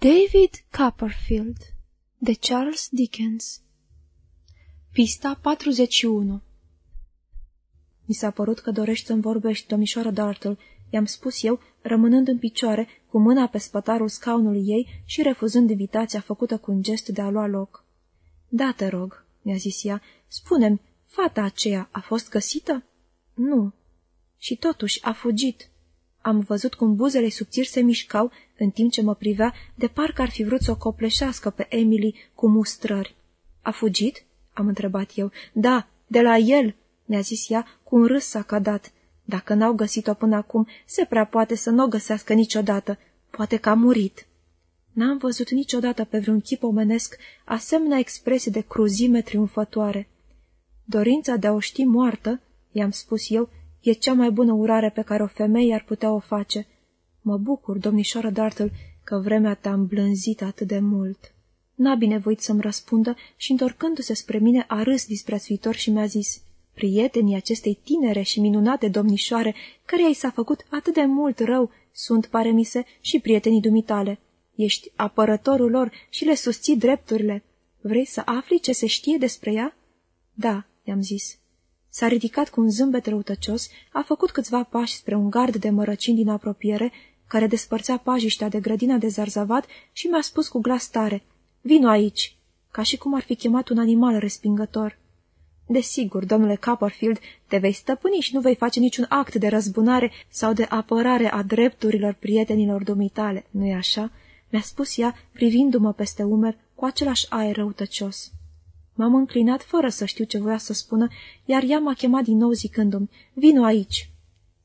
David Copperfield de Charles Dickens Pista 41 Mi s-a părut că dorești să-mi vorbești, domnișoară Dartle, i-am spus eu, rămânând în picioare, cu mâna pe spătarul scaunului ei și refuzând invitația făcută cu un gest de a lua loc. Da, te rog, mi-a zis ea, spune-mi, fata aceea a fost găsită? Nu. Și totuși a fugit. Am văzut cum buzele subțiri se mișcau în timp ce mă privea, de parcă ar fi vrut să o copleșească pe Emily cu mustrări. A fugit? Am întrebat eu. Da, de la el, mi-a zis ea cu un râs sacadat. Dacă n-au găsit-o până acum, se prea poate să nu o găsească niciodată. Poate că a murit. N-am văzut niciodată pe vreun chip omenesc asemenea expresie de cruzime triumfătoare. Dorința de a o ști moartă, i-am spus eu, e cea mai bună urare pe care o femeie ar putea o face. Mă bucur, domnișoară Dartle, că vremea te-a îmblânzit atât de mult. N-a binevoit să-mi răspundă și, întorcându-se spre mine, a râs disprețuitor și mi-a zis, prietenii acestei tinere și minunate domnișoare, căreia i s-a făcut atât de mult rău, sunt, pare mi se, și prietenii dumitale. Ești apărătorul lor și le susții drepturile. Vrei să afli ce se știe despre ea? Da, i-am zis. S-a ridicat cu un zâmbet răutăcios, a făcut câțiva pași spre un gard de mărăcini din apropiere, care despărțea pajiștea de grădina de zarzavat și mi-a spus cu glas tare, Vino aici!" ca și cum ar fi chemat un animal respingător. Desigur, domnule Copperfield, te vei stăpâni și nu vei face niciun act de răzbunare sau de apărare a drepturilor prietenilor dumitale, nu-i așa?" mi-a spus ea, privindu-mă peste umer cu același aer răutăcios. M-am înclinat fără să știu ce voia să spună, iar ea m-a chemat din nou zicându-mi, vino aici.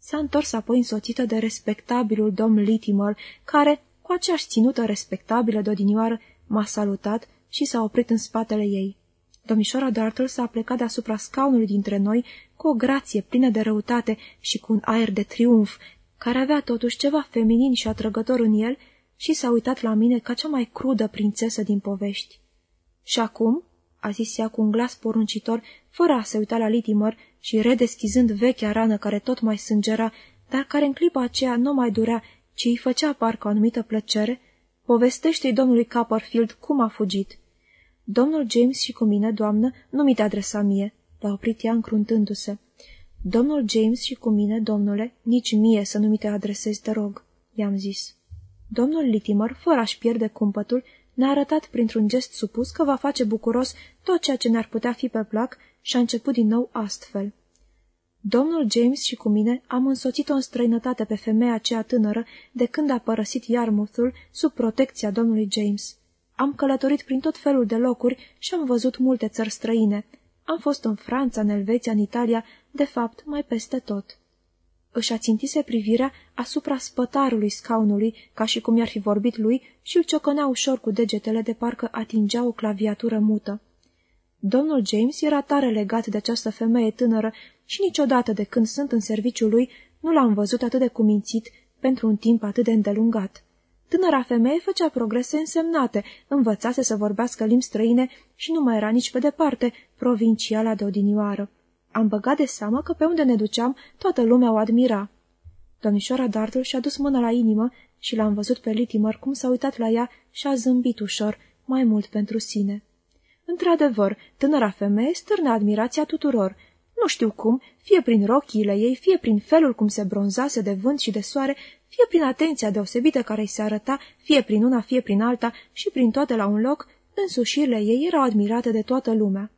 S-a întors apoi însoțită de respectabilul domn Litimer, care, cu aceeași ținută respectabilă de odinioară, m-a salutat și s-a oprit în spatele ei. Domnișoara Dartle s-a plecat deasupra scaunului dintre noi cu o grație plină de răutate și cu un aer de triumf, care avea totuși ceva feminin și atrăgător în el, și s-a uitat la mine ca cea mai crudă prințesă din povești. Și acum, a zis ea cu un glas poruncitor, fără a se uita la Litimer și redeschizând vechea rană care tot mai sângera, dar care în clipa aceea nu mai durea, ci îi făcea parcă o anumită plăcere, povestește-i domnului Copperfield cum a fugit. Domnul James și cu mine, doamnă, nu mi te adresa mie, l-a oprit ea încruntându-se. Domnul James și cu mine, domnule, nici mie să nu mi te adresezi, te rog, i-am zis. Domnul Litimer, fără a-și pierde cumpătul, ne-a arătat printr-un gest supus că va face bucuros tot ceea ce ne-ar putea fi pe plac și a început din nou astfel. Domnul James și cu mine am însoțit-o în străinătate pe femeia aceea tânără de când a părăsit Yarmouthul sub protecția domnului James. Am călătorit prin tot felul de locuri și am văzut multe țări străine. Am fost în Franța, în Elveția, în Italia, de fapt, mai peste tot își ațintise privirea asupra spătarului scaunului, ca și cum i-ar fi vorbit lui, și îl ciocănea ușor cu degetele de parcă atingea o claviatură mută. Domnul James era tare legat de această femeie tânără și niciodată de când sunt în serviciul lui nu l-am văzut atât de cumințit pentru un timp atât de îndelungat. Tânăra femeie făcea progrese însemnate, învățase să vorbească limbi străine și nu mai era nici pe departe provinciala de odinioară. Am băgat de seamă că pe unde ne duceam, toată lumea o admira. Domnișoara Dartle și-a dus mâna la inimă și l-am văzut pe Litimer cum s-a uitat la ea și a zâmbit ușor, mai mult pentru sine. Într-adevăr, tânăra femeie stârne admirația tuturor. Nu știu cum, fie prin rochiile ei, fie prin felul cum se bronzase de vânt și de soare, fie prin atenția deosebită care îi se arăta, fie prin una, fie prin alta și prin toate la un loc, însușirile ei erau admirate de toată lumea.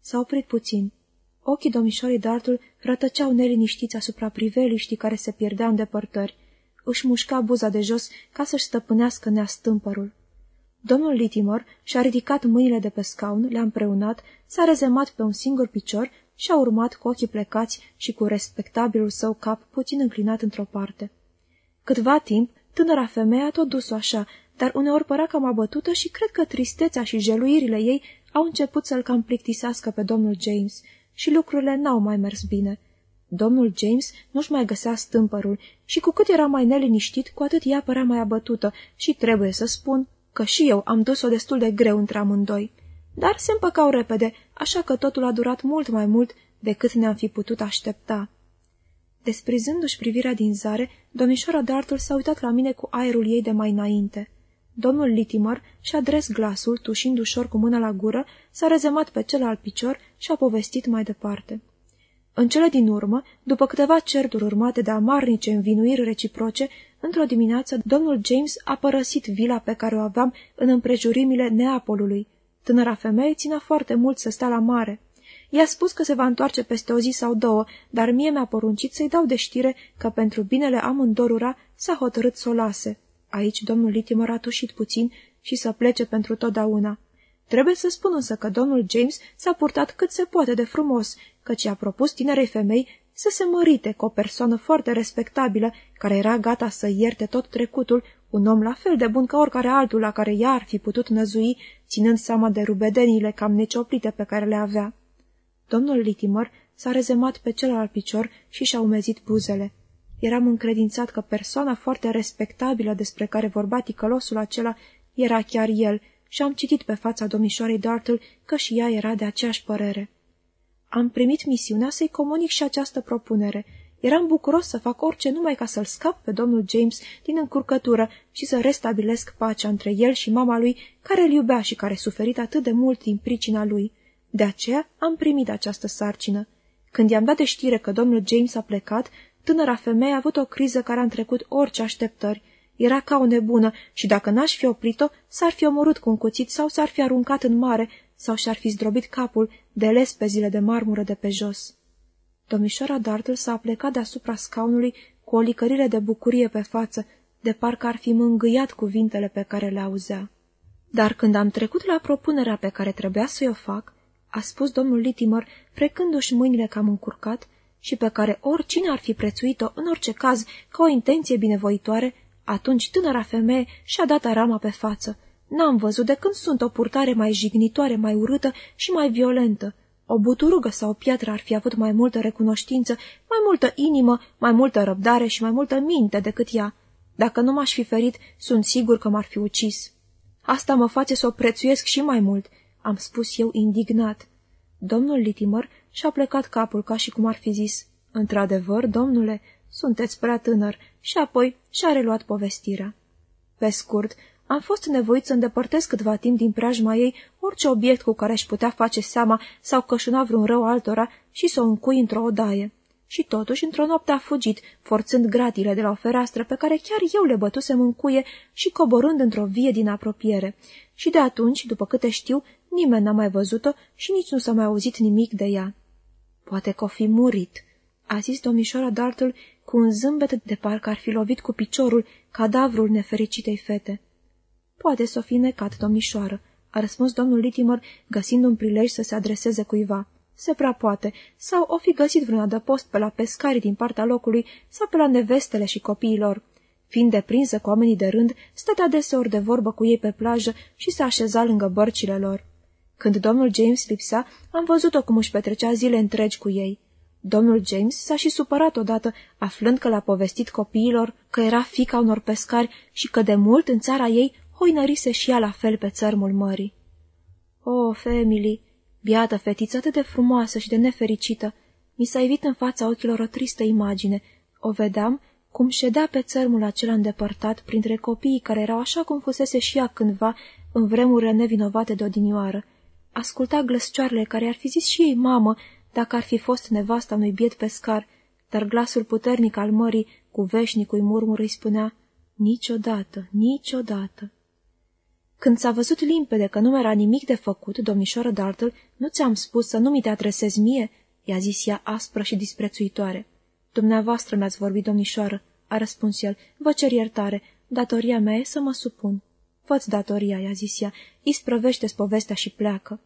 S-a oprit puțin. Ochii domnișorii Dartul rătăceau neliniștiți asupra priveliștii care se pierdea în depărtări. Își mușca buza de jos ca să-și stăpânească neastâmpărul. Domnul Litimor și-a ridicat mâinile de pe scaun, le-a împreunat, s-a rezemat pe un singur picior și a urmat cu ochii plecați și cu respectabilul său cap puțin înclinat într-o parte. Câtva timp, tânăra femeie a tot dus-o așa, dar uneori părea cam abătută și cred că tristețea și jeluirile ei au început să-l cam plictisească pe domnul James și lucrurile n-au mai mers bine. Domnul James nu-și mai găsea stâmpărul și cu cât era mai neliniștit, cu atât ea părea mai abătută și trebuie să spun că și eu am dus-o destul de greu între amândoi. Dar se împăcau repede, așa că totul a durat mult mai mult decât ne-am fi putut aștepta. Desprizându-și privirea din zare, domnișoara Dartle s-a uitat la mine cu aerul ei de mai înainte. Domnul Litimer și-a dres glasul, tușind ușor cu mâna la gură, s-a rezemat pe celălalt picior și a povestit mai departe. În cele din urmă, după câteva certuri urmate de amarnice învinuiri reciproce, într-o dimineață, domnul James a părăsit vila pe care o aveam în împrejurimile Neapolului. Tânăra femeie ținea foarte mult să stea la mare. I-a spus că se va întoarce peste o zi sau două, dar mie mi-a poruncit să-i dau de știre că pentru binele amândorura s-a hotărât să o lase. Aici domnul Litimer a tușit puțin și să plece pentru totdeauna. Trebuie să spun însă că domnul James s-a purtat cât se poate de frumos, căci a propus tinerei femei să se mărite cu o persoană foarte respectabilă, care era gata să ierte tot trecutul, un om la fel de bun ca oricare altul la care ea ar fi putut năzui, ținând seama de rubedenile cam necioplite pe care le avea. Domnul Litimer s-a rezemat pe celălalt picior și și-a umezit buzele. Eram încredințat că persoana foarte respectabilă despre care vorbea ticălosul acela era chiar el și am citit pe fața domnișoarei Dartle că și ea era de aceeași părere. Am primit misiunea să-i comunic și această propunere. Eram bucuros să fac orice numai ca să-l scap pe domnul James din încurcătură și să restabilesc pacea între el și mama lui, care îl iubea și care suferit atât de mult din pricina lui. De aceea am primit această sarcină. Când i-am dat de știre că domnul James a plecat, tânăra femeie a avut o criză care a întrecut orice așteptări. Era ca o nebună și dacă n-aș fi oprit-o, s-ar fi omorât cu un cuțit sau s-ar fi aruncat în mare sau și-ar fi zdrobit capul de lespezile de marmură de pe jos. Domnișoara Dartle s-a plecat deasupra scaunului cu o licărire de bucurie pe față, de parcă ar fi mângâiat cuvintele pe care le auzea. Dar când am trecut la propunerea pe care trebuia să-i o fac, a spus domnul Litimer, frecându-și mâinile cam încurcat, și pe care oricine ar fi prețuit-o, în orice caz, ca o intenție binevoitoare, atunci tânăra femeie și-a dat arama pe față. N-am văzut de când sunt o purtare mai jignitoare, mai urâtă și mai violentă. O buturugă sau o piatră ar fi avut mai multă recunoștință, mai multă inimă, mai multă răbdare și mai multă minte decât ea. Dacă nu m-aș fi ferit, sunt sigur că m-ar fi ucis. Asta mă face să o prețuiesc și mai mult, am spus eu indignat. Domnul Litimer și-a plecat capul ca și cum ar fi zis, Într-adevăr, domnule, sunteți prea tânăr, și apoi și-a reluat povestirea. Pe scurt, am fost nevoit să îndepărtez câtva timp din preajma ei orice obiect cu care aș putea face seama sau cășuna vreun rău altora și să o încui într-o odaie. Și totuși, într-o noapte a fugit, forțând gratile de la o fereastră pe care chiar eu le bătusem în cuie și coborând într-o vie din apropiere. Și de atunci, după câte știu, nimeni n-a mai văzut-o și nici nu s-a mai auzit nimic de ea. Poate că o fi murit, a zis domnișoara Dartle cu un zâmbet de parcă ar fi lovit cu piciorul cadavrul nefericitei fete. Poate să o fi necat, domnișoară, a răspuns domnul Litimer, găsind un prilej să se adreseze cuiva. Se prea poate, sau o fi găsit vreun adăpost pe la pescarii din partea locului sau pe la nevestele și copiilor. Fiind deprinsă cu oamenii de rând, stătea deseori de vorbă cu ei pe plajă și se așeza lângă bărcile lor. Când domnul James lipsea, am văzut-o cum își petrecea zile întregi cu ei. Domnul James s-a și supărat odată, aflând că l-a povestit copiilor că era fica unor pescari și că de mult în țara ei hoinărise și ea la fel pe țărmul mării. O, oh, Emily, biată fetiță atât de frumoasă și de nefericită, mi s-a evit în fața ochilor o tristă imagine. O vedeam cum ședea pe țărmul acela îndepărtat printre copiii care erau așa cum fusese și ea cândva în vremurile nevinovate de odinioară. Asculta glăscioarele care ar fi zis și ei mamă dacă ar fi fost nevasta unui biet pescar, dar glasul puternic al mării cu veșnicul murmur îi spunea, niciodată, niciodată. Când s-a văzut limpede că nu era nimic de făcut, domnișoară Dartle, nu ți-am spus să nu mi te adresezi mie?" i-a zis ea aspră și disprețuitoare. Dumneavoastră mi-ați vorbit, domnișoară," a răspuns el, vă cer iertare, datoria mea e să mă supun." Fă-ți datoria," i-a zis ea, isprăvește-ți povestea și pleacă."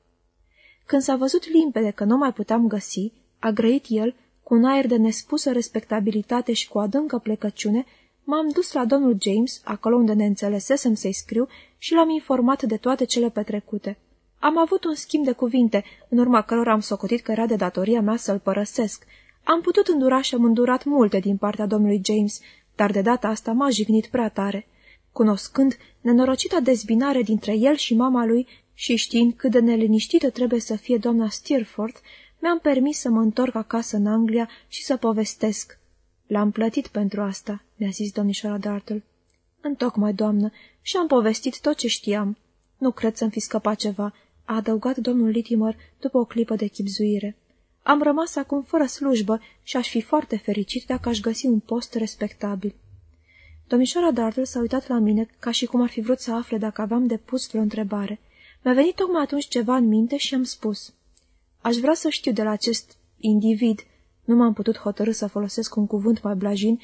Când s-a văzut limpede că nu mai puteam găsi, a grăit el, cu un aer de nespusă respectabilitate și cu adâncă plecăciune, m-am dus la domnul James, acolo unde ne înțelesesem să-i scriu, și l-am informat de toate cele petrecute. Am avut un schimb de cuvinte, în urma cărora am socotit că era de datoria mea să-l părăsesc. Am putut îndura și am îndurat multe din partea domnului James, dar de data asta m-a jignit prea tare. Cunoscând nenorocita dezbinare dintre el și mama lui, și știind cât de neliniștită trebuie să fie doamna Steerforth, mi-am permis să mă întorc acasă în Anglia și să povestesc. L-am plătit pentru asta, mi-a zis domnișoara Dartle. Întocmai, doamnă, și am povestit tot ce știam. Nu cred să-mi fi scăpat ceva, a adăugat domnul Litimer după o clipă de chipzuire. Am rămas acum fără slujbă și aș fi foarte fericit dacă aș găsi un post respectabil. Domnișoara Dartle s-a uitat la mine ca și cum ar fi vrut să afle dacă aveam de pus vreo întrebare. Mi-a venit tocmai atunci ceva în minte și am spus. Aș vrea să știu de la acest individ, nu m-am putut hotărâ să folosesc un cuvânt mai blajin,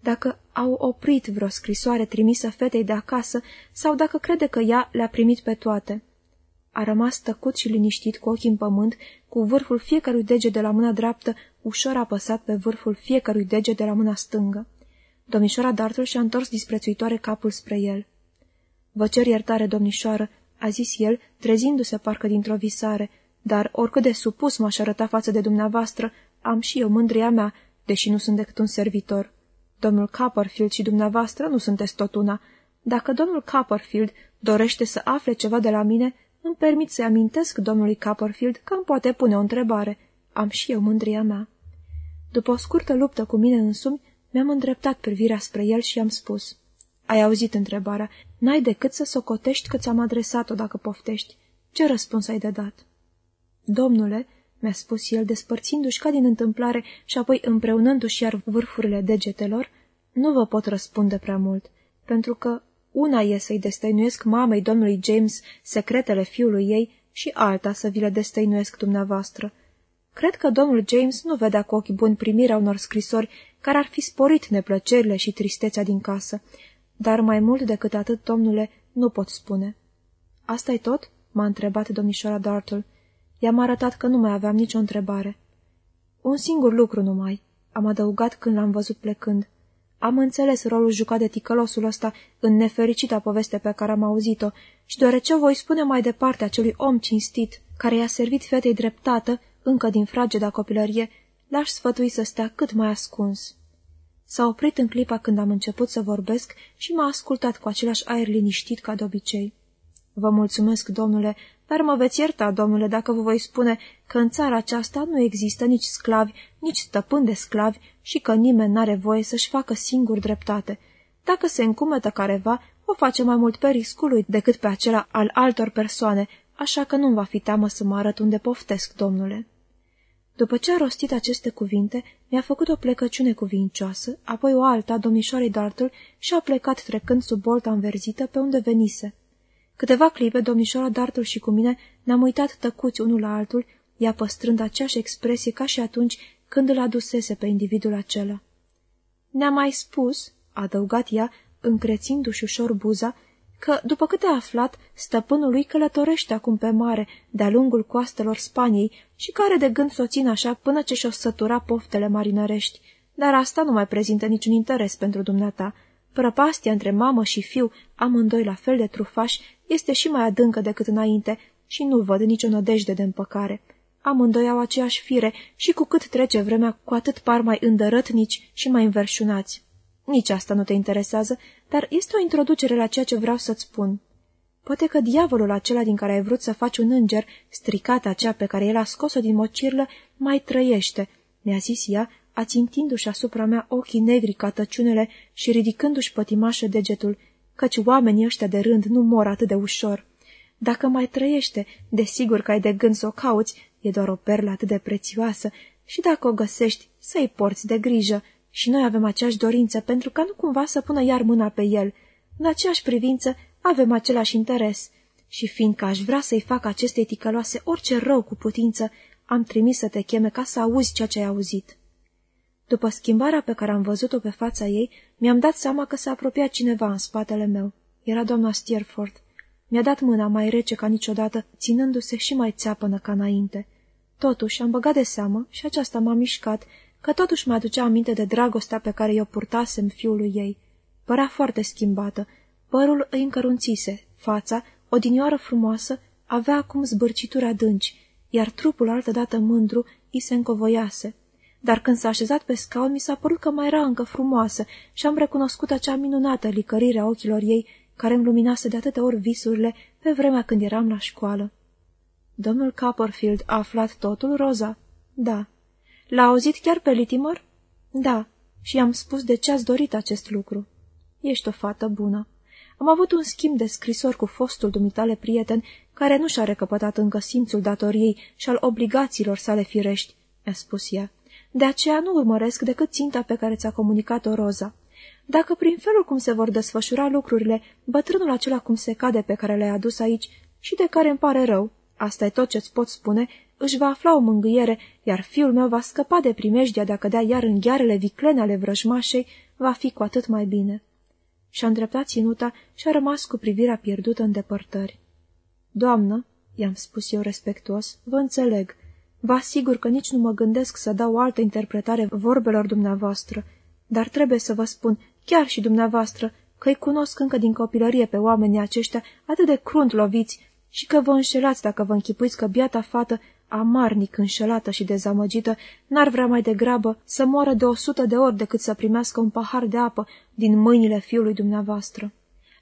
dacă au oprit vreo scrisoare trimisă fetei de acasă sau dacă crede că ea le-a primit pe toate. A rămas tăcut și liniștit cu ochii în pământ, cu vârful fiecărui dege de la mâna dreaptă ușor apăsat pe vârful fiecărui dege de la mâna stângă. Domnișoara Dartle și-a întors disprețuitoare capul spre el. Vă cer iertare, domnișoară, a zis el, trezindu-se parcă dintr-o visare, dar oricât de supus m-aș arăta față de dumneavoastră, am și eu mândria mea, deși nu sunt decât un servitor. Domnul Copperfield și dumneavoastră nu sunteți tot una. Dacă domnul Copperfield dorește să afle ceva de la mine, îmi permit să-i amintesc domnului Copperfield că îmi poate pune o întrebare. Am și eu mândria mea. După o scurtă luptă cu mine însumi, mi-am îndreptat privirea spre el și i-am spus. Ai auzit întrebarea. N-ai decât să socotești că ți-am adresat-o dacă poftești. Ce răspuns ai de dat? Domnule, mi-a spus el, despărțindu-și ca din întâmplare și apoi împreunându-și iar vârfurile degetelor, nu vă pot răspunde prea mult, pentru că una e să-i destăinuiesc mamei domnului James secretele fiului ei și alta să vi le destăinuiesc dumneavoastră. Cred că domnul James nu vedea cu ochi buni primirea unor scrisori care ar fi sporit neplăcerile și tristețea din casă, dar mai mult decât atât, domnule, nu pot spune. Asta-i tot?" m-a întrebat domnișoara Dartle. I-am arătat că nu mai aveam nicio întrebare. Un singur lucru numai, am adăugat când l-am văzut plecând. Am înțeles rolul jucat de ticălosul ăsta în nefericita poveste pe care am auzit-o și deoarece voi spune mai departe acelui om cinstit care i-a servit fetei dreptată, încă din frageda copilărie, l-aș sfătui să stea cât mai ascuns. S-a oprit în clipa când am început să vorbesc și m-a ascultat cu același aer liniștit ca de obicei. Vă mulțumesc, domnule, dar mă veți ierta, domnule, dacă vă voi spune că în țara aceasta nu există nici sclavi, nici stăpâni de sclavi și că nimeni n-are voie să-și facă singur dreptate. Dacă se încumetă careva, o face mai mult pe riscul lui decât pe acela al altor persoane, așa că nu-mi va fi teamă să mă arăt unde poftesc, domnule. După ce a rostit aceste cuvinte, mi-a făcut o plecăciune cuvincioasă, apoi o alta domnișoarei Dartle și a plecat trecând sub bolta înverzită pe unde venise. Câteva clipe, domnișoara Dartle și cu mine ne-am uitat tăcuți unul la altul, ea păstrând aceeași expresie ca și atunci când îl adusese pe individul acela. Ne-a mai spus, a adăugat ea, încrețindu-și ușor buza, că, după câte a aflat, stăpânul lui călătorește acum pe mare, de-a lungul coastelor Spaniei și care de gând să o țin așa până ce și-o sătura poftele marinărești. Dar asta nu mai prezintă niciun interes pentru dumneata. Prăpastia între mamă și fiu, amândoi la fel de trufași, este și mai adâncă decât înainte și nu văd nicio nădejde de împăcare. Amândoi au aceeași fire și cu cât trece vremea, cu atât par mai îndărătnici și mai înverșunați. Nici asta nu te interesează, dar este o introducere la ceea ce vreau să-ți spun. Poate că diavolul acela din care ai vrut să faci un înger, stricata aceea pe care el a scos-o din mocirlă, mai trăiește, mi-a zis ea, ațintindu-și asupra mea ochii negri ca tăciunele și ridicându-și pătimașă degetul, căci oamenii ăștia de rând nu mor atât de ușor. Dacă mai trăiește, desigur că ai de gând să o cauți, e doar o perlă atât de prețioasă, și dacă o găsești, să-i porți de grijă, și noi avem aceeași dorință pentru ca nu cumva să pună iar mâna pe el. În aceeași privință avem același interes. Și fiindcă aș vrea să-i fac acestei ticăloase orice rău cu putință, am trimis să te cheme ca să auzi ceea ce ai auzit. După schimbarea pe care am văzut-o pe fața ei, mi-am dat seama că s-a apropiat cineva în spatele meu. Era doamna Stierford. Mi-a dat mâna mai rece ca niciodată, ținându-se și mai țeapănă ca înainte. Totuși, am băgat de seamă și aceasta m-a mișcat, că totuși mi-aducea aminte de dragostea pe care i-o purtasem fiului ei. Părea foarte schimbată, părul îi încărunțise, fața, odinioară frumoasă, avea acum zbârcituri adânci, iar trupul altădată mândru îi se încovoiase. Dar când s-a așezat pe scaun, mi s-a părut că mai era încă frumoasă și am recunoscut acea minunată licărire a ochilor ei, care îmi luminase de atâtea ori visurile pe vremea când eram la școală. Domnul Copperfield a aflat totul, Roza? Da. L-a auzit chiar pe Litimer? Da. Și i-am spus de ce ați dorit acest lucru. ești o fată bună. Am avut un schimb de scrisori cu fostul dumitale prieten, care nu și-a recăpătat încă simțul datoriei și al obligațiilor sale firești, mi-a spus ea. De aceea nu urmăresc decât ținta pe care ți-a comunicat-o Roza. Dacă prin felul cum se vor desfășura lucrurile, bătrânul acela cum se cade pe care le-ai adus aici și de care îmi pare rău, asta e tot ce-ți pot spune, își va afla o mângâiere, iar fiul meu va scăpa de primejdia de a cădea iar în ghearele viclene ale vrăjmașei, va fi cu atât mai bine. Și-a îndreptat ținuta și a rămas cu privirea pierdută în depărtări. Doamnă, i-am spus eu respectuos, vă înțeleg. Vă asigur că nici nu mă gândesc să dau o altă interpretare vorbelor dumneavoastră, dar trebuie să vă spun, chiar și dumneavoastră, că îi cunosc încă din copilărie pe oamenii aceștia atât de crunt loviți și că vă înșelați dacă vă închipuiți că biata fată, amarnic înșelată și dezamăgită, n-ar vrea mai degrabă să moară de o sută de ori decât să primească un pahar de apă din mâinile fiului dumneavoastră.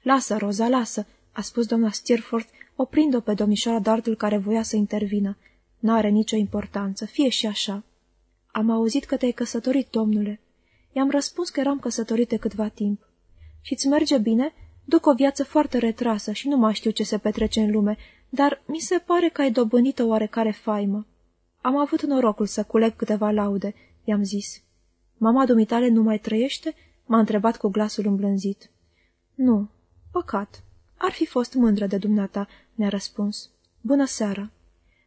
Lasă, Roza, lasă, a spus doamna Steerforth, oprind-o pe domnișoara Dartul care voia să intervină. N-are nicio importanță, fie și așa. Am auzit că te-ai căsătorit, domnule. I-am răspuns că eram căsătorit de câtva timp. Și-ți merge bine? Duc o viață foarte retrasă și nu mai știu ce se petrece în lume, dar mi se pare că ai dobândit o oarecare faimă. Am avut norocul să culeg câteva laude, i-am zis. Mama dumitale nu mai trăiește? M-a întrebat cu glasul îmblânzit. Nu, păcat. Ar fi fost mândră de dumneata, mi-a răspuns. Bună seara!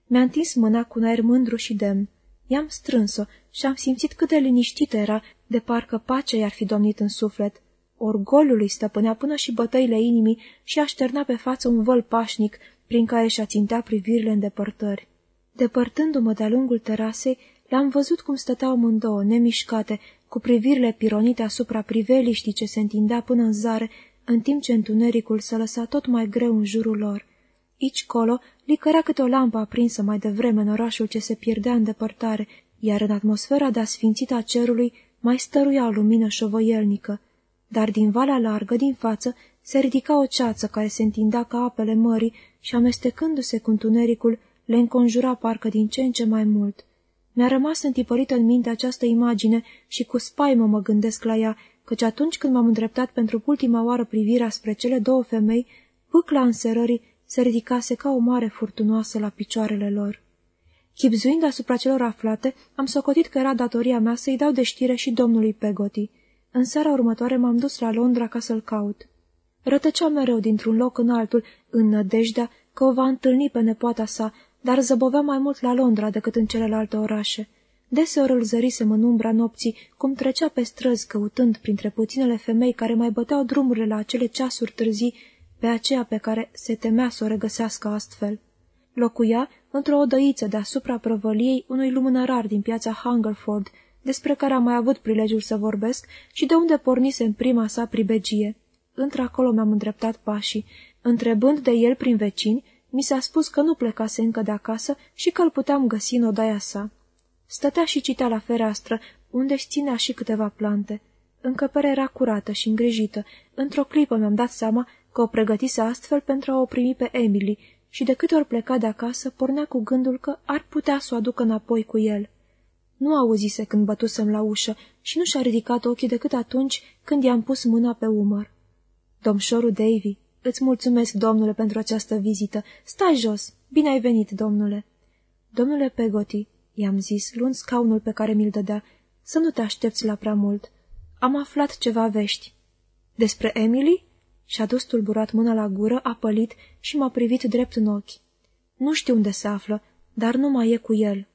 Mi-a întins mâna cu un aer mândru și demn. I-am strâns-o și am simțit cât de liniștită era, de parcă pacea i-ar fi domnit în suflet. Orgolul îi stăpânea până și bătăile inimii și așterna pe față un văl pașnic, prin care și-a țintea privirile în depărtări. Depărtându-mă de-a lungul terasei, le-am văzut cum stăteau amândouă, nemișcate, cu privirile pironite asupra priveliștii ce se întindea până în zare, în timp ce întunericul se lăsa tot mai greu în jurul lor. Ici colo licărea câte o lampă aprinsă mai devreme în orașul ce se pierdea în depărtare, iar în atmosfera de asfințită a cerului mai stăruia o lumină șovăielnică. Dar din valea largă, din față, se ridica o ceață care se întindea ca apele mării și, amestecându-se cu întunericul, le înconjura parcă din ce în ce mai mult. Mi-a rămas întipărită în minte această imagine și cu spaimă mă gândesc la ea, căci atunci când m-am îndreptat pentru ultima oară privirea spre cele două femei, pâcla înserării se ridicase ca o mare furtunoasă la picioarele lor. Chipzuind asupra celor aflate, am socotit că era datoria mea să-i dau de știre și domnului Pegoti. În seara următoare m-am dus la Londra ca să-l caut. Rătăcea mereu dintr-un loc în altul, în nădejdea că o va întâlni pe nepoata sa, dar zăbovea mai mult la Londra decât în celelalte orașe. Deseori îl zărisem în umbra nopții, cum trecea pe străzi căutând printre puținele femei care mai băteau drumurile la acele ceasuri târzii, pe aceea pe care se temea să o regăsească astfel. Locuia într-o odăiță deasupra prăvăliei unui lumânărar din piața Hungerford, despre care am mai avut prilejul să vorbesc și de unde pornise în prima sa pribegie. Într-acolo mi-am îndreptat pașii. Întrebând de el prin vecini, mi s-a spus că nu plecase încă de acasă și că îl puteam găsi în odaia sa. Stătea și citea la fereastră, unde își ținea și câteva plante. Încăperea era curată și îngrijită. Într-o clipă mi-am dat seama că o pregătise astfel pentru a o primi pe Emily și de câte ori pleca de acasă, pornea cu gândul că ar putea să o aducă înapoi cu el. Nu auzise când bătusem la ușă și nu și-a ridicat ochii decât atunci când i-am pus mâna pe umăr. Domșorul Davy, îți mulțumesc, domnule, pentru această vizită. Stai jos! Bine ai venit, domnule!" Domnule Pegoti," i-am zis, luând scaunul pe care mi-l dădea, să nu te aștepți la prea mult. Am aflat ceva vești." Despre Emily?" Și-a dus tulburat mâna la gură, a pălit și m-a privit drept în ochi. Nu știu unde se află, dar nu mai e cu el."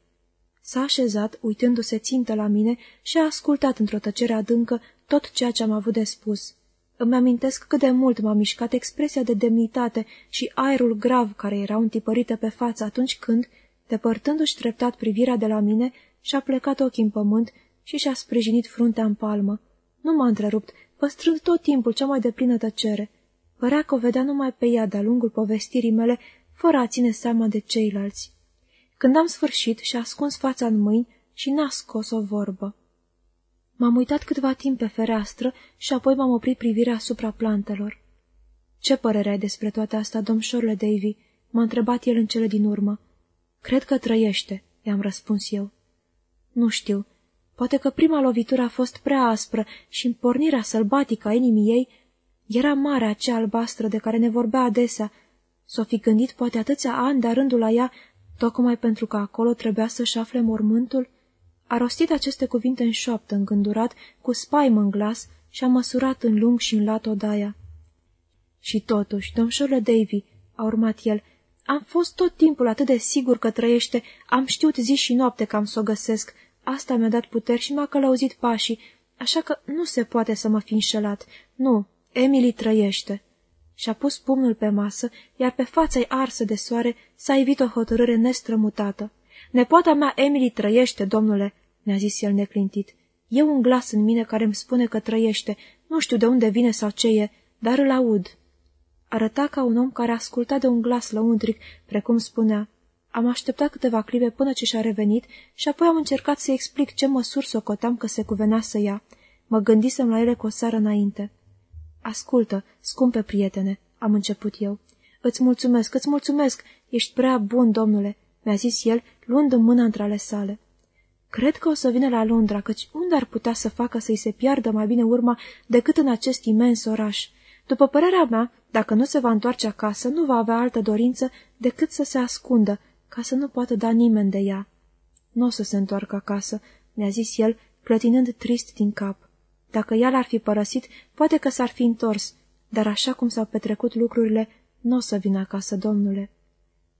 S-a așezat, uitându-se țintă la mine și a ascultat într-o tăcere adâncă tot ceea ce am avut de spus. Îmi amintesc cât de mult m-a mișcat expresia de demnitate și aerul grav care erau întipărite pe față atunci când, depărtându-și treptat privirea de la mine, și-a plecat ochii în pământ și și-a sprijinit fruntea în palmă. Nu m-a întrerupt, păstrând tot timpul cea mai deplină tăcere. Părea că o vedea numai pe ea de-a lungul povestirii mele, fără a ține seama de ceilalți. Când am sfârșit și-a ascuns fața în mâini și n-a scos o vorbă. M-am uitat câtva timp pe fereastră și apoi m-am oprit privirea asupra plantelor. Ce părere ai despre toate astea, domșorule Davy?" m-a întrebat el în cele din urmă. Cred că trăiește," i-am răspuns eu. Nu știu. Poate că prima lovitură a fost prea aspră și în pornirea sălbatică a inimii ei Era marea aceea albastră de care ne vorbea adesea. S-o fi gândit poate atâția ani de rândul la ea, tocmai pentru că acolo trebuia să-și afle mormântul? A rostit aceste cuvinte în șoaptă, îngândurat, cu spaimă în glas și a măsurat în lung și în lat odaia. Și totuși, domșorule Davy, a urmat el, am fost tot timpul atât de sigur că trăiește, am știut zi și noapte că am să o găsesc. Asta mi-a dat puteri și m-a călăuzit pașii, așa că nu se poate să mă fi înșelat. Nu, Emily trăiește. Și-a pus pumnul pe masă, iar pe fața-i arsă de soare s-a evit o hotărâre nestrămutată. Nepoata mea Emily trăiește, domnule, mi-a zis el neclintit. E un glas în mine care îmi spune că trăiește, nu știu de unde vine sau ce e, dar îl aud. Arăta ca un om care asculta de un glas lăuntric, precum spunea. Am așteptat câteva clipe până ce și-a revenit și apoi am încercat să explic ce măsuri socoteam că se cuvenea să ia. Mă gândisem la ele cu o seară înainte. Ascultă, scumpe prietene, am început eu. Îți mulțumesc, îți mulțumesc, ești prea bun, domnule, mi-a zis el, luând în mână între ale sale. Cred că o să vină la Londra, căci unde ar putea să facă să-i se piardă mai bine urma decât în acest imens oraș? După părerea mea, dacă nu se va întoarce acasă, nu va avea altă dorință decât să se ascundă, ca să nu poată da nimeni de ea. Nu o să se întoarcă acasă, mi-a zis el, clătinând trist din cap. Dacă ea l-ar fi părăsit, poate că s-ar fi întors, dar așa cum s-au petrecut lucrurile, nu o să vină acasă, domnule.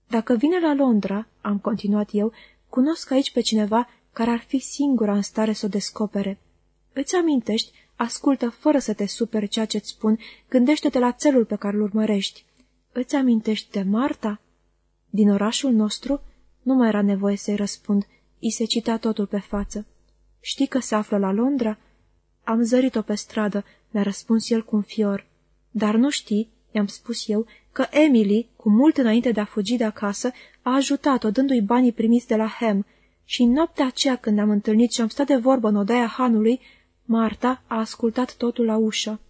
Dacă vine la Londra, am continuat eu, cunosc aici pe cineva care ar fi singura în stare să o descopere. Îți amintești Ascultă fără să te superi ceea ce-ți spun, gândește-te la țelul pe care îl urmărești. Îți amintești de Marta? Din orașul nostru? Nu mai era nevoie să-i răspund. I se citea totul pe față. Știi că se află la Londra? Am zărit-o pe stradă, mi-a răspuns el cu un fior. Dar nu știi, i-am spus eu, că Emily, cu mult înainte de a fugi de acasă, a ajutat-o dându-i banii primiți de la Hem și în noaptea aceea când ne-am întâlnit și am stat de vorbă în odaia hanului, Marta a ascultat totul la ușă.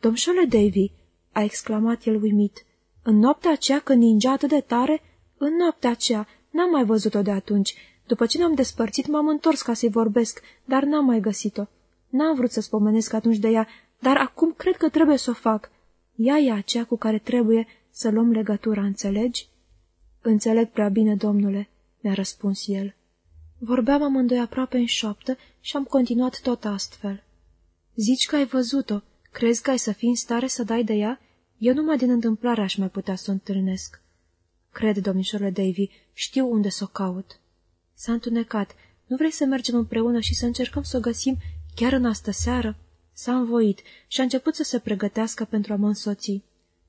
Domșole Davy, a exclamat el uimit, în noaptea aceea când ningea atât de tare? În noaptea aceea, n-am mai văzut-o de atunci. După ce ne-am despărțit, m-am întors ca să-i vorbesc, dar n-am mai găsit-o. N-am vrut să spomenesc atunci de ea, dar acum cred că trebuie să o fac. Ea e aceea cu care trebuie să luăm legătura, înțelegi? Înțeleg prea bine, domnule, mi-a răspuns el. Vorbeam amândoi aproape în șoaptă și am continuat tot astfel. Zici că ai văzut-o, crezi că ai să fii în stare să dai de ea? Eu numai din întâmplare aș mai putea să o întâlnesc. Cred, domnișorule Davy, știu unde să o caut. S-a întunecat. Nu vrei să mergem împreună și să încercăm să o găsim chiar în astă seară? S-a învoit și a început să se pregătească pentru a mă însoți.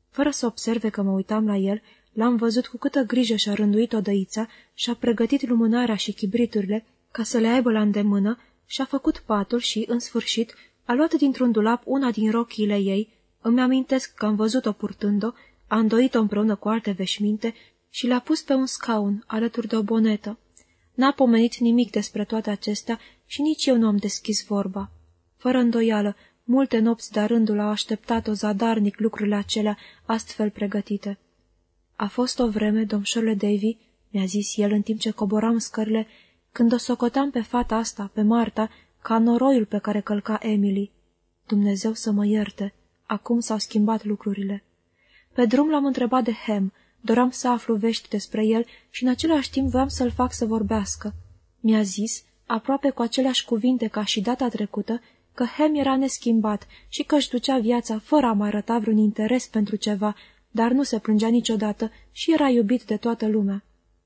Fără să observe că mă uitam la el, L-am văzut cu câtă grijă și-a rânduit odăița și-a pregătit lumânarea și chibriturile ca să le aibă la îndemână și-a făcut patul și, în sfârșit, a luat dintr-un dulap una din rochiile ei, îmi amintesc că am văzut-o purtând-o, a îndoit-o împreună cu alte veșminte și l-a pus pe un scaun, alături de o bonetă. N-a pomenit nimic despre toate acestea și nici eu nu am deschis vorba. Fără îndoială, multe nopți de rândul au așteptat-o zadarnic lucrurile acelea astfel pregătite. A fost o vreme, domșorule Davy, mi-a zis el în timp ce coboram scările, când o socoteam pe fata asta, pe Marta, ca noroiul pe care călca Emily. Dumnezeu să mă ierte, acum s-au schimbat lucrurile. Pe drum l-am întrebat de Hem, doream să aflu vești despre el și în același timp voiam să-l fac să vorbească. Mi-a zis, aproape cu aceleași cuvinte ca și data trecută, că Hem era neschimbat și că își ducea viața fără a mai arăta vreun interes pentru ceva, dar nu se plângea niciodată și era iubit de toată lumea.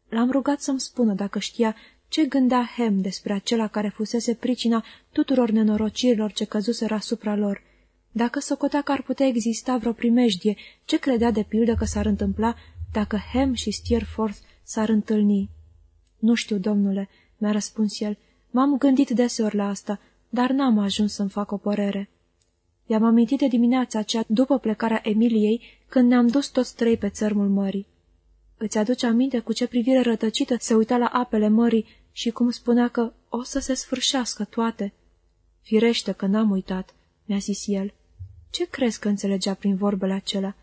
L-am rugat să-mi spună dacă știa ce gândea Hem despre acela care fusese pricina tuturor nenorocirilor ce căzuseră asupra lor. Dacă socotea că ar putea exista vreo primejdie, ce credea de pildă că s-ar întâmpla dacă Hem și Steerforth s-ar întâlni? Nu știu, domnule, mi-a răspuns el. M-am gândit deseori la asta, dar n-am ajuns să-mi fac o părere. I-am amintit de dimineața aceea după plecarea Emiliei, când ne-am dus toți trei pe țărmul mării. Îți aduce aminte cu ce privire rătăcită se uita la apele mării și cum spunea că o să se sfârșească toate? Firește că n-am uitat, mi-a zis el. Ce crezi că înțelegea prin vorbele acelea?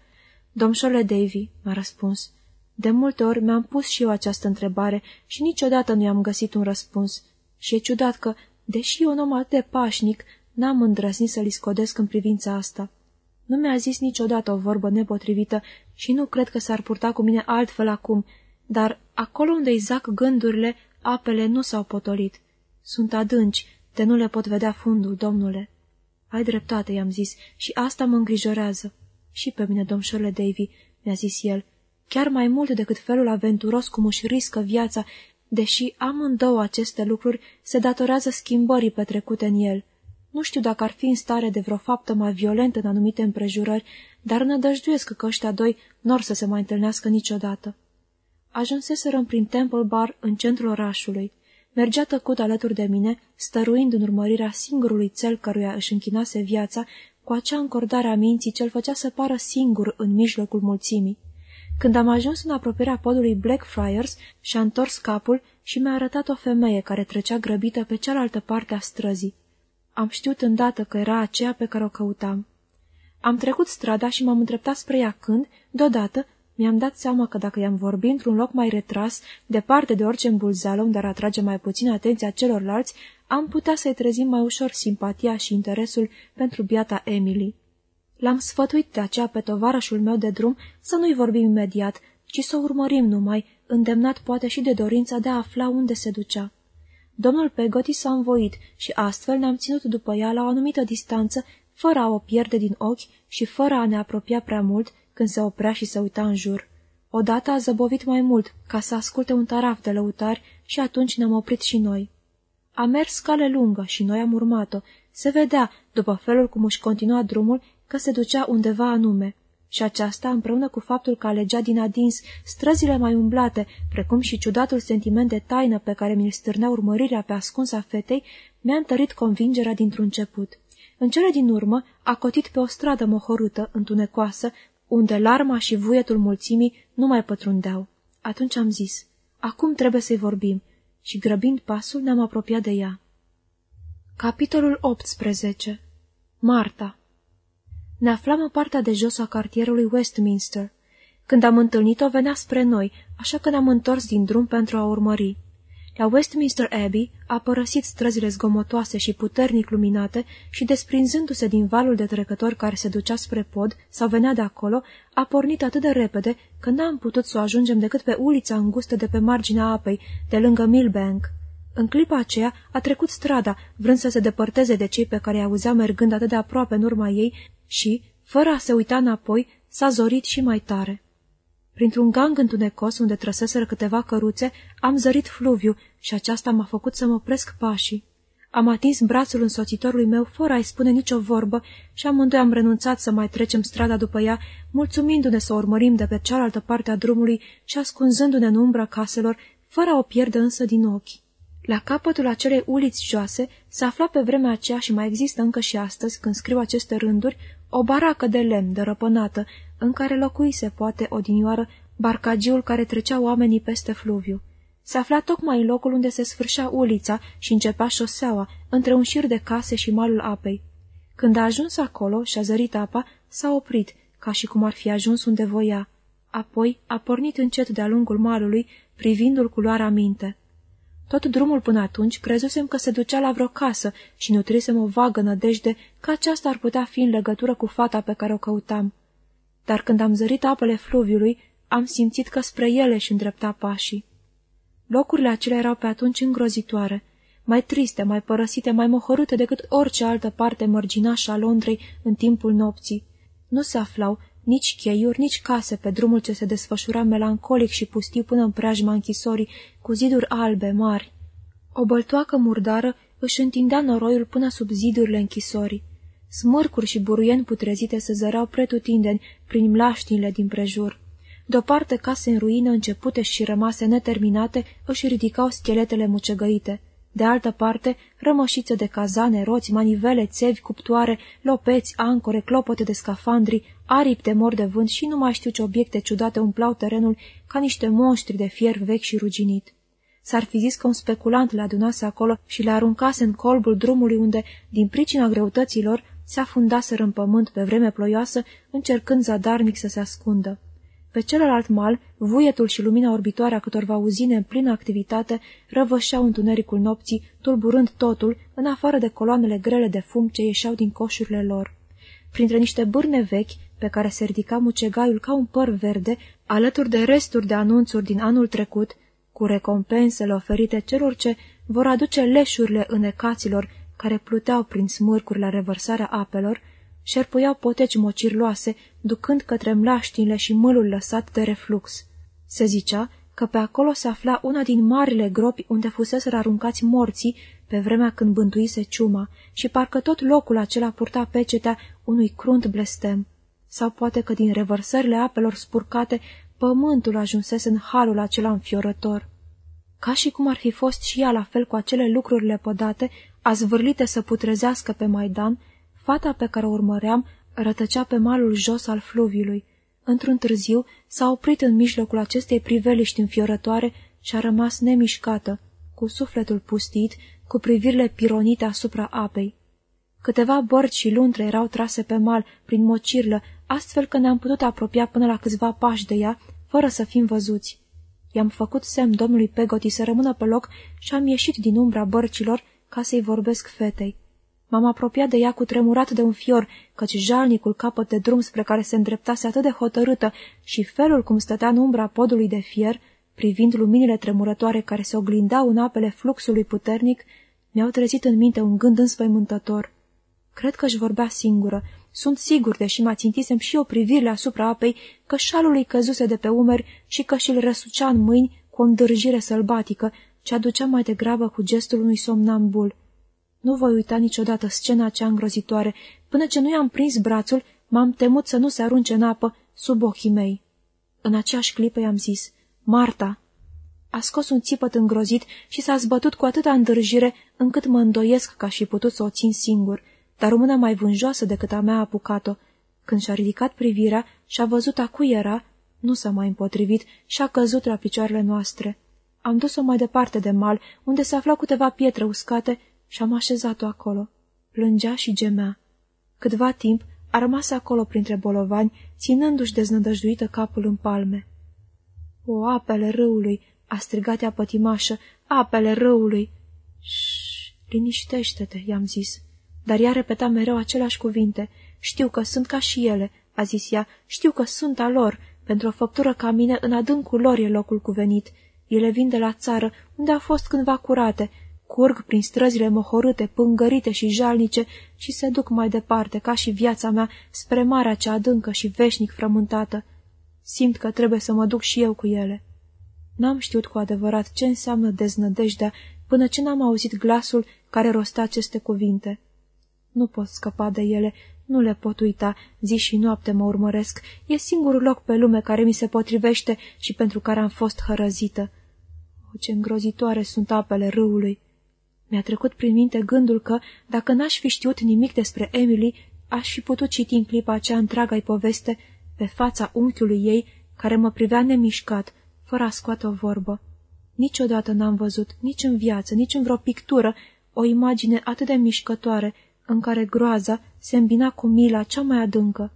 Domșole Davy, m-a răspuns. De multe ori mi-am pus și eu această întrebare și niciodată nu i-am găsit un răspuns. Și e ciudat că, deși un om atât de pașnic, N-am îndrăznit să-l scodesc în privința asta. Nu mi-a zis niciodată o vorbă nepotrivită și nu cred că s-ar purta cu mine altfel acum, dar acolo unde-i zac gândurile, apele nu s-au potolit. Sunt adânci, de nu le pot vedea fundul, domnule. Ai dreptate, i-am zis, și asta mă îngrijorează. Și pe mine, domșorle Davy, mi-a zis el, chiar mai mult decât felul aventuros cum își riscă viața, deși amândouă aceste lucruri se datorează schimbării petrecute în el. Nu știu dacă ar fi în stare de vreo faptă mai violentă în anumite împrejurări, dar nădăjduiesc că ăștia doi n-or să se mai întâlnească niciodată. Ajunseserăm prin Temple Bar în centrul orașului. Mergea tăcut alături de mine, stăruind în urmărirea singurului cel căruia își închinase viața, cu acea încordare a minții ce-l făcea să pară singur în mijlocul mulțimii. Când am ajuns în apropierea podului Blackfriars, și-a întors capul și mi-a arătat o femeie care trecea grăbită pe cealaltă parte a străzii. Am știut îndată că era aceea pe care o căutam. Am trecut strada și m-am îndreptat spre ea când, deodată, mi-am dat seama că dacă i-am vorbit într-un loc mai retras, departe de orice îmbulzeală unde ar atrage mai puțin atenția celorlalți, am putea să-i trezim mai ușor simpatia și interesul pentru biata Emily. L-am sfătuit de aceea pe tovarășul meu de drum să nu-i vorbim imediat, ci să o urmărim numai, îndemnat poate și de dorința de a afla unde se ducea. Domnul Pegoti s-a învoit și astfel ne-am ținut după ea la o anumită distanță, fără a o pierde din ochi și fără a ne apropia prea mult când se oprea și se uita în jur. Odată a zăbovit mai mult ca să asculte un taraf de lăutari și atunci ne-am oprit și noi. A mers cale lungă și noi am urmat-o. Se vedea, după felul cum își continua drumul, că se ducea undeva anume. Și aceasta, împreună cu faptul că alegea din adins străzile mai umblate, precum și ciudatul sentiment de taină pe care mi-l stârnea urmărirea pe ascunsa fetei, mi-a întărit convingerea dintr-un început. În cele din urmă, a cotit pe o stradă mohorâtă, întunecoasă, unde larma și vuietul mulțimii nu mai pătrundeau. Atunci am zis, acum trebuie să-i vorbim, și grăbind pasul ne-am apropiat de ea. Capitolul 18 Marta Ne aflam în partea de jos a cartierului Westminster. Când am întâlnit-o, venea spre noi, așa că ne-am întors din drum pentru a urmări. La Westminster Abbey a părăsit străzile zgomotoase și puternic luminate și, desprinzându-se din valul de trecători care se ducea spre pod sau venea de acolo, a pornit atât de repede că n-am putut să o ajungem decât pe ulița îngustă de pe marginea apei, de lângă Millbank. În clipa aceea a trecut strada, vrând să se depărteze de cei pe care i auzea mergând atât de aproape în urma ei și, fără a se uita înapoi, s-a zorit și mai tare. Printr-un gang întunecos unde trăseseră câteva căruțe, am zărit fluviu și aceasta m-a făcut să mă opresc pașii. Am atins brațul însoțitorului meu fără a-i spune nicio vorbă și amândoi am renunțat să mai trecem strada după ea, mulțumindu-ne să o urmărim de pe cealaltă parte a drumului și ascunzându-ne în umbra caselor, fără a o pierde însă din ochi. La capătul acelei uliți joase se afla pe vremea aceea și mai există încă și astăzi, când scriu aceste rânduri, o baracă de lemn dărăpânată, în care locuise poate odinioară barcagiul care trecea oamenii peste fluviu. Se afla tocmai în locul unde se sfârșea ulița și începea șoseaua, între un șir de case și malul apei. Când a ajuns acolo și a zărit apa, s-a oprit, ca și cum ar fi ajuns unde voia. Apoi a pornit încet de-a lungul malului, privindu-l cu luarea minte. Tot drumul până atunci crezusem că se ducea la vreo casă și nutrisem o vagă nădejde că aceasta ar putea fi în legătură cu fata pe care o căutam. Dar când am zărit apele fluviului, am simțit că spre ele își îndrepta pașii. Locurile acelea erau pe atunci îngrozitoare, mai triste, mai părăsite, mai mohorâte decât orice altă parte mărginașă a Londrei în timpul nopții. Nu se aflau nici cheiuri, nici case pe drumul ce se desfășura melancolic și pustiu până în preajma închisorii, cu ziduri albe, mari. O băltoacă murdară își întindea noroiul până sub zidurile închisorii. Smârcuri și buruieni putrezite se zăreau pretutindeni prin mlaștinile din prejur. De-o parte case în ruină începute și rămase neterminate își ridicau scheletele mucegăite. De altă parte, rămășițe de cazane, roți, manivele, țevi, cuptoare, lopeți, ancore, clopote de scafandri, aripi de mor de vânt și nu mai știu ce obiecte ciudate umplau terenul ca niște monștri de fier vechi și ruginit. S-ar fi zis că un speculant le adunase acolo și le aruncase în colbul drumului unde, din pricina greutăților, se afundaseră în pământ pe vreme ploioasă, încercând zadarnic să se ascundă. Pe celălalt mal, vuietul și lumina orbitoare a câtorva uzine în plină activitate răvășeau întunericul nopții, tulburând totul, în afară de coloanele grele de fum ce ieșeau din coșurile lor. printre niște bârne vechi, pe care se ridica mucegaiul ca un păr verde, alături de resturi de anunțuri din anul trecut, cu recompensele oferite celor ce vor aduce leșurile înecaților care pluteau prin smârcuri la revărsarea apelor, șerpuiau poteci mocirloase, ducând către mlaștinile și mâlul lăsat de reflux. Se zicea că pe acolo se afla una din marile gropi unde fusese aruncați morții pe vremea când bântuise ciuma și parcă tot locul acela purta pecetea unui crunt blestem. Sau poate că din revărsările apelor spurcate pământul ajunsese în halul acela înfiorător. Ca și cum ar fi fost și ea la fel cu acele lucruri lepădate, azvârlite să putrezească pe Maidan, fata pe care o urmăream rătăcea pe malul jos al fluviului. Într-un târziu s-a oprit în mijlocul acestei priveliști înfiorătoare și a rămas nemișcată, cu sufletul pustit, cu privirile pironite asupra apei. Câteva bărci și luntre erau trase pe mal, prin mocirlă, astfel că ne-am putut apropia până la câțiva pași de ea, fără să fim văzuți. I-am făcut semn domnului Pegoti să rămână pe loc și am ieșit din umbra bărcilor ca să-i vorbesc fetei. M-am apropiat de ea cu tremurat de un fior, căci jalnicul capăt de drum spre care se îndreptase atât de hotărâtă și felul cum stătea în umbra podului de fier, privind luminile tremurătoare care se oglindau în apele fluxului puternic, mi-au trezit în minte un gând înspăimântător. Cred că își vorbea singură. Sunt sigur, deși mă țintisem și o privire asupra apei, că șalul îi căzuse de pe umeri și că și-l răsucea în mâini cu o îndârjire sălbatică, ce aducea mai degrabă cu gestul unui somnambul. Nu voi uita niciodată scena cea îngrozitoare. Până ce nu i-am prins brațul, m-am temut să nu se arunce în apă sub ochii mei. În aceeași clipă i-am zis, Marta! A scos un țipăt îngrozit și s-a zbătut cu atâta îndârjire încât mă îndoiesc că aș fi putut să o țin singur, dar o mână mai vânjoasă decât a mea a apucat-o. Când și-a ridicat privirea și a văzut a cui era, nu s-a mai împotrivit și a căzut la picioarele noastre. Am dus-o mai departe de mal, unde se aflau câteva pietre uscate și am așezat-o acolo. Plângea și gemea. Câtva timp a rămas acolo printre bolovani, ținându-și deznădăjduită capul în palme. O, apele râului!" a strigat ea pătimașă. Apele râului!" Șș, liniștește-te!" i-am zis. Dar ea repeta mereu aceleași cuvinte. Știu că sunt ca și ele," a zis ea, știu că sunt a lor. Pentru o făptură ca mine, în adâncul lor e locul cuvenit. Ele vin de la țară, unde au fost cândva curate, curg prin străzile mohorâte, pângărite și jalnice și se duc mai departe, ca și viața mea, spre marea cea adâncă și veșnic frământată. Simt că trebuie să mă duc și eu cu ele. N-am știut cu adevărat ce înseamnă deznădejdea până ce n-am auzit glasul care rostea aceste cuvinte. Nu pot scăpa de ele, nu le pot uita, zi și noapte mă urmăresc. E singurul loc pe lume care mi se potrivește și pentru care am fost hărăzită. O, ce îngrozitoare sunt apele râului! Mi-a trecut prin minte gândul că, dacă n-aș fi știut nimic despre Emily, aș fi putut citi în clipa aceea întreaga-i poveste pe fața unchiului ei, care mă privea nemișcat, fără a scoate o vorbă. Niciodată n-am văzut, nici în viață, nici în vreo pictură, o imagine atât de mișcătoare, în care groaza se îmbina cu mila cea mai adâncă.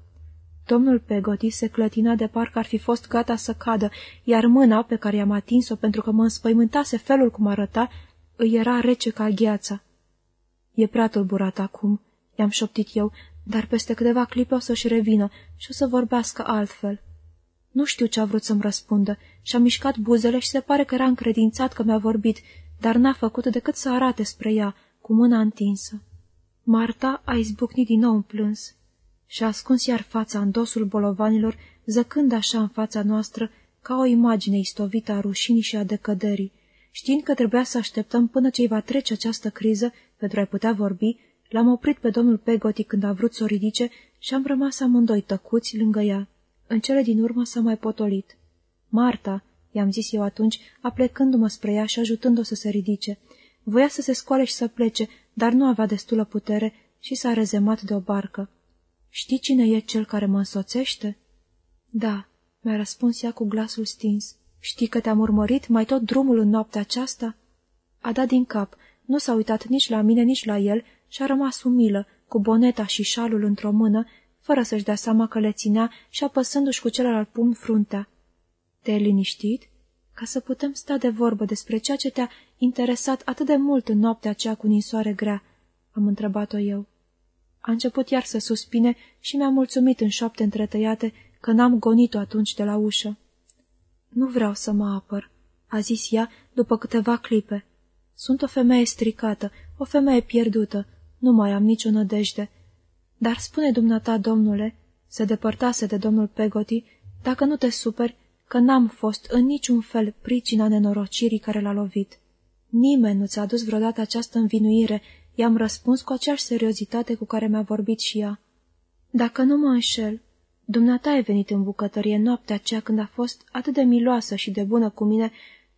Domnul Pegoti se clătina de parcă ar fi fost gata să cadă, iar mâna pe care i-am atins-o pentru că mă înspăimântase felul cum arăta, îi era rece ca gheața. E prea tulburat acum, i-am șoptit eu, dar peste câteva clipe o să-și revină și o să vorbească altfel. Nu știu ce a vrut să-mi răspundă și-a mișcat buzele și se pare că era încredințat că mi-a vorbit, dar n-a făcut decât să arate spre ea, cu mâna întinsă. Marta a izbucnit din nou în plâns și a ascuns iar fața în dosul bolovanilor, zăcând așa în fața noastră ca o imagine istovită a rușinii și a decăderii. Știind că trebuia să așteptăm până ce îi va trece această criză pentru a putea vorbi, l-am oprit pe domnul Pegoti când a vrut să o ridice și am rămas amândoi tăcuți lângă ea. În cele din urmă s-a mai potolit. Marta, i-am zis eu atunci, aplecându-mă spre ea și ajutând-o să se ridice. Voia să se scoale și să plece, dar nu avea destulă putere și s-a rezemat de o barcă. Știi cine e cel care mă însoțește?" Da," mi-a răspuns ea cu glasul stins. Știi că te-am urmărit mai tot drumul în noaptea aceasta?" A dat din cap, nu s-a uitat nici la mine, nici la el și a rămas umilă, cu boneta și șalul într-o mână, fără să-și dea seama că le ținea și apăsându-și cu celălalt pumn fruntea. Te-ai liniștit? Ca să putem sta de vorbă despre ceea ce te-a interesat atât de mult în noaptea aceea cu ninsoare grea, am întrebat-o eu. A început iar să suspine și mi-a mulțumit în șoapte întretăiate că n-am gonit-o atunci de la ușă. Nu vreau să mă apăr, a zis ea după câteva clipe. Sunt o femeie stricată, o femeie pierdută, nu mai am nicio nădejde. Dar spune dumneata, domnule, se depărtase de domnul Pegoti, dacă nu te superi, că n-am fost în niciun fel pricina nenorocirii care l-a lovit. Nimeni nu ți-a adus vreodată această învinuire, i-am răspuns cu aceeași seriozitate cu care mi-a vorbit și ea. Dacă nu mă înșel, dumneata ai venit în bucătărie noaptea aceea când a fost atât de miloasă și de bună cu mine,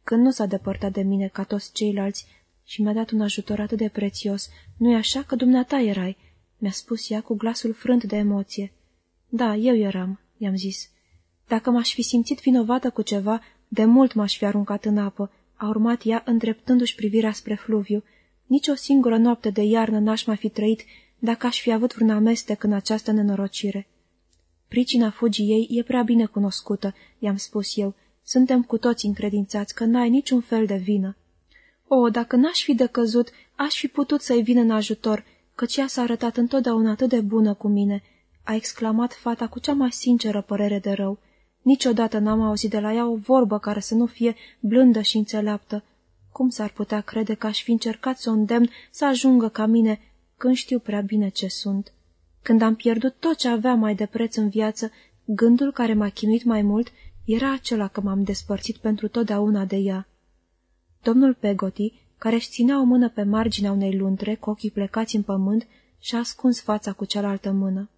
când nu s-a depărtat de mine ca toți ceilalți și mi-a dat un ajutor atât de prețios. Nu-i așa că dumneata erai?" mi-a spus ea cu glasul frânt de emoție. Da, eu eram," i-am zis. Dacă m-aș fi simțit vinovată cu ceva, de mult m-aș fi aruncat în apă, a urmat ea îndreptându-și privirea spre fluviu. Nici o singură noapte de iarnă n-aș mai fi trăit dacă aș fi avut vreun amestec în această nenorocire. Pricina fugii ei e prea bine cunoscută, i-am spus eu. Suntem cu toți încredințați că n-ai niciun fel de vină. O, dacă n-aș fi decăzut, aș fi putut să-i vin în ajutor, căci ea s-a arătat întotdeauna atât de bună cu mine, a exclamat fata cu cea mai sinceră părere de rău. Niciodată n-am auzit de la ea o vorbă care să nu fie blândă și înțeleaptă. Cum s-ar putea crede că aș fi încercat să o îndemn să ajungă ca mine, când știu prea bine ce sunt? Când am pierdut tot ce aveam mai de preț în viață, gândul care m-a chinuit mai mult era acela că m-am despărțit pentru totdeauna de ea. Domnul Pegoti, care își ținea o mână pe marginea unei luntre, cu ochii plecați în pământ, și-a ascuns fața cu cealaltă mână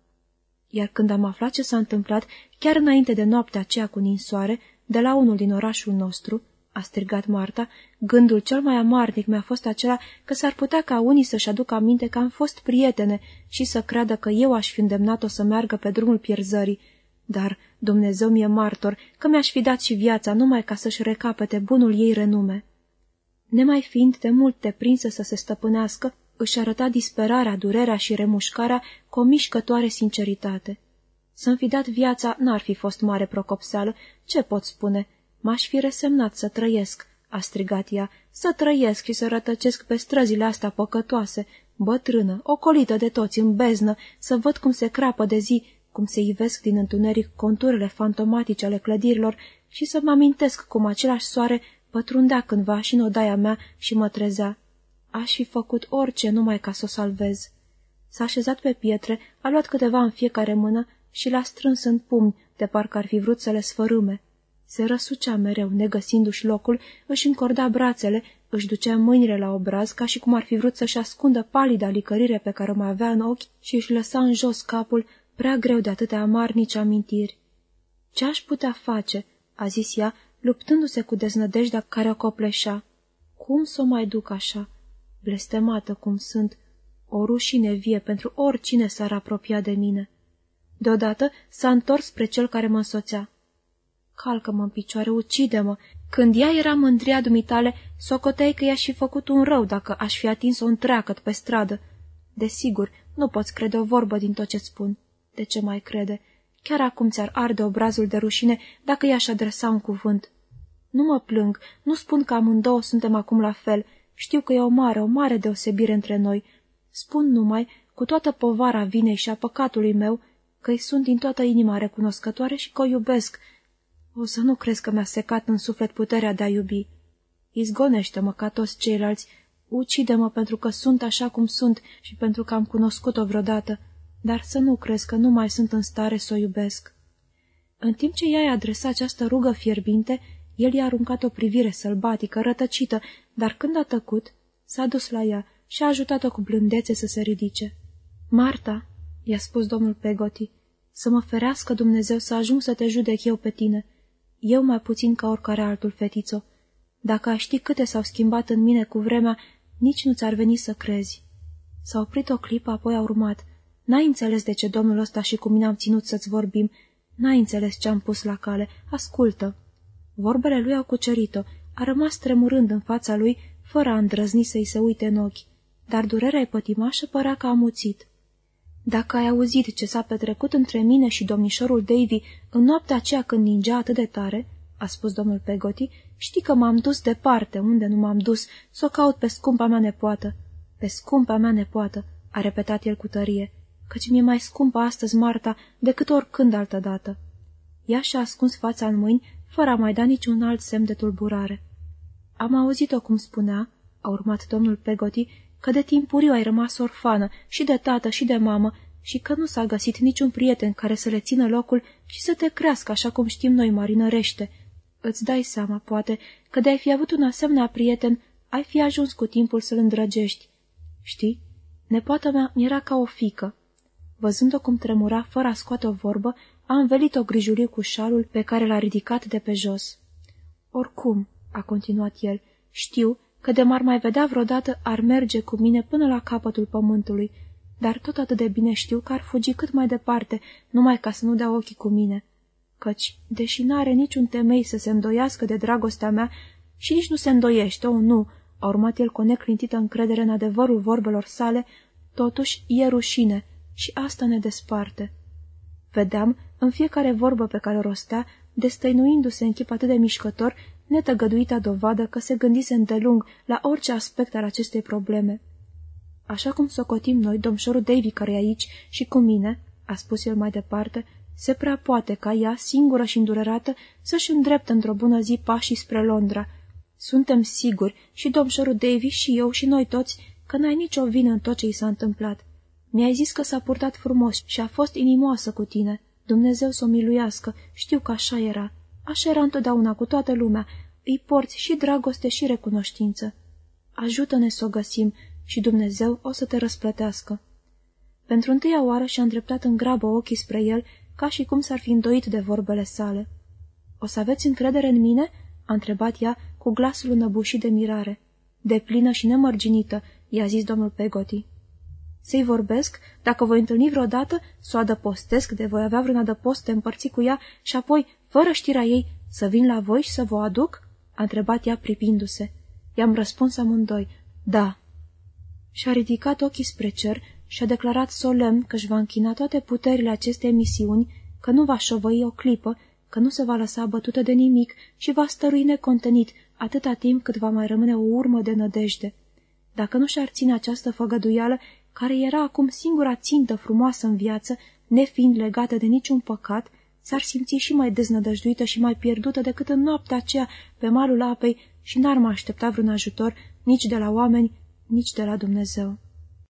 iar când am aflat ce s-a întâmplat, chiar înainte de noaptea aceea cu ninsoare, de la unul din orașul nostru, a strigat Marta, gândul cel mai amarnic mi-a fost acela că s-ar putea ca unii să-și aducă aminte că am fost prietene și să creadă că eu aș fi îndemnat-o să meargă pe drumul pierzării. Dar Dumnezeu mi-e martor că mi-aș fi dat și viața numai ca să-și recapete bunul ei renume. Nemai fiind de mult deprinsă să se stăpânească, își arăta disperarea, durerea și remușcarea cu o mișcătoare sinceritate. Să-mi fi dat viața n-ar fi fost mare procopseală, ce pot spune? M-aș fi resemnat să trăiesc, a strigat ea, să trăiesc și să rătăcesc pe străzile astea păcătoase, bătrână, ocolită de toți în beznă, să văd cum se crapă de zi, cum se ivesc din întuneric conturile fantomatice ale clădirilor și să mă amintesc cum același soare pătrundea cândva și în odaia mea și mă trezea. Aș fi făcut orice numai ca să o salvez. S-a așezat pe pietre, a luat câteva în fiecare mână și l-a strâns în pumni, de parcă ar fi vrut să le sfărâme. Se răsucea mereu, negăsindu-și locul, își încorda brațele, își ducea mâinile la obraz, ca și cum ar fi vrut să-și ascundă palida licărire pe care o mai avea în ochi și își lăsa în jos capul, prea greu de atâtea amarnici amintiri. Ce aș putea face?" a zis ea, luptându-se cu deznădejdea care o copleșea. Cum să o mai duc așa? blestemată cum sunt, o rușine vie pentru oricine s-ar apropia de mine. Deodată s-a întors spre cel care mă însoțea. Calcă-mă în picioare, ucide-mă! Când ea era mândria dumitale, socoteai că i-aș fi făcut un rău dacă aș fi atins-o întreagăt pe stradă. Desigur, nu poți crede o vorbă din tot ce spun. De ce mai crede? Chiar acum ți-ar arde obrazul de rușine dacă i-aș adresa un cuvânt. Nu mă plâng, nu spun că amândouă suntem acum la fel, știu că e o mare, o mare deosebire între noi. Spun numai, cu toată povara vinei și a păcatului meu, că îi sunt din toată inima recunoscătoare și că o iubesc. O să nu crezi că mi-a secat în suflet puterea de a iubi. Izgonește-mă ca toți ceilalți, ucide-mă pentru că sunt așa cum sunt și pentru că am cunoscut-o vreodată, dar să nu crezi că nu mai sunt în stare să o iubesc. În timp ce ea i-a adresat această rugă fierbinte, el i-a aruncat o privire sălbatică, rătăcită, dar când a tăcut, s-a dus la ea și a ajutat-o cu blândețe să se ridice. Marta, i-a spus domnul Pegoti, să mă ferească Dumnezeu să ajung să te judec eu pe tine. Eu mai puțin ca oricare altul, fetițo. Dacă ai ști câte s-au schimbat în mine cu vremea, nici nu ți-ar veni să crezi. S-a oprit o clipă, apoi a urmat. N-ai înțeles de ce domnul ăsta și cu mine am ținut să-ți vorbim. N-ai înțeles ce am pus la cale. Ascultă. Vorbele lui au cucerit-o, a rămas tremurând în fața lui, fără a îndrăzni să-i se uite în ochi, dar durerea pătimașă părea că a muțit. Dacă ai auzit ce s-a petrecut între mine și domnișorul Davy în noaptea aceea când ningea atât de tare, a spus domnul Pegoti, știi că m-am dus departe, unde nu m-am dus, să o caut pe scumpa mea nepoată. Pe scumpa mea nepoată, a repetat el cu tărie. căci mi-e mai scumpă astăzi Marta decât oricând altădată. Ea și-a ascuns fața în mâini, fără a mai da niciun alt semn de tulburare. Am auzit-o cum spunea, a urmat domnul Pegoti, că de timpuriu ai rămas orfană și de tată și de mamă și că nu s-a găsit niciun prieten care să le țină locul și să te crească așa cum știm noi marinărește. Îți dai seama, poate, că de-ai fi avut un asemenea prieten, ai fi ajuns cu timpul să-l îndrăgești. Știi, nepoata mea era ca o fică. Văzând-o cum tremura fără a scoate o vorbă, a învelit-o grijuliu cu șalul pe care l-a ridicat de pe jos. Oricum, a continuat el, știu că de m-ar mai vedea vreodată ar merge cu mine până la capătul pământului, dar tot atât de bine știu că ar fugi cât mai departe, numai ca să nu dea ochii cu mine. Căci, deși n-are niciun temei să se îndoiască de dragostea mea și nici nu se îndoiește, o, nu, a urmat el cu neclintită încredere în adevărul vorbelor sale, totuși e rușine și asta ne desparte. Vedeam, în fiecare vorbă pe care o rostea, destăinuindu-se în chip atât de mișcător, netăgăduita dovadă că se gândise îndelung la orice aspect al acestei probleme. Așa cum socotim noi, domșorul Davy care e aici și cu mine, a spus el mai departe, se prea poate ca ea, singură și îndurerată, să-și îndreptă într-o bună zi pașii spre Londra. Suntem siguri, și domșorul Davy și eu și noi toți, că n-ai nicio vină în tot ce i s-a întâmplat. Mi-ai zis că s-a purtat frumos și a fost inimoasă cu tine. Dumnezeu să o miluiască, știu că așa era. Așa era întotdeauna cu toată lumea. Îi porți și dragoste și recunoștință. Ajută-ne să o găsim și Dumnezeu o să te răsplătească. Pentru întâia oară și-a îndreptat în grabă ochii spre el, ca și cum s-ar fi îndoit de vorbele sale. O să aveți încredere în mine?" a întrebat ea cu glasul înăbușit de mirare. De plină și nemărginită, i-a zis domnul Pegoti. Să-i vorbesc, dacă voi întâlni vreodată, să o adăpostesc, de voi avea vreun adăpost de împărți cu ea și apoi, fără știrea ei, să vin la voi și să vă aduc?" a întrebat ea pripindu-se. I-am răspuns amândoi, da. Și-a ridicat ochii spre cer și a declarat solemn că își va închina toate puterile acestei misiuni, că nu va șovăi o clipă, că nu se va lăsa bătută de nimic și va stărui necontenit atâta timp cât va mai rămâne o urmă de nădejde. Dacă nu și-ar ține această făgăduială, care era acum singura țintă frumoasă în viață, nefiind legată de niciun păcat, s-ar simți și mai deznădăjduită și mai pierdută decât în noaptea aceea pe malul apei și n-ar mai aștepta vreun ajutor nici de la oameni, nici de la Dumnezeu.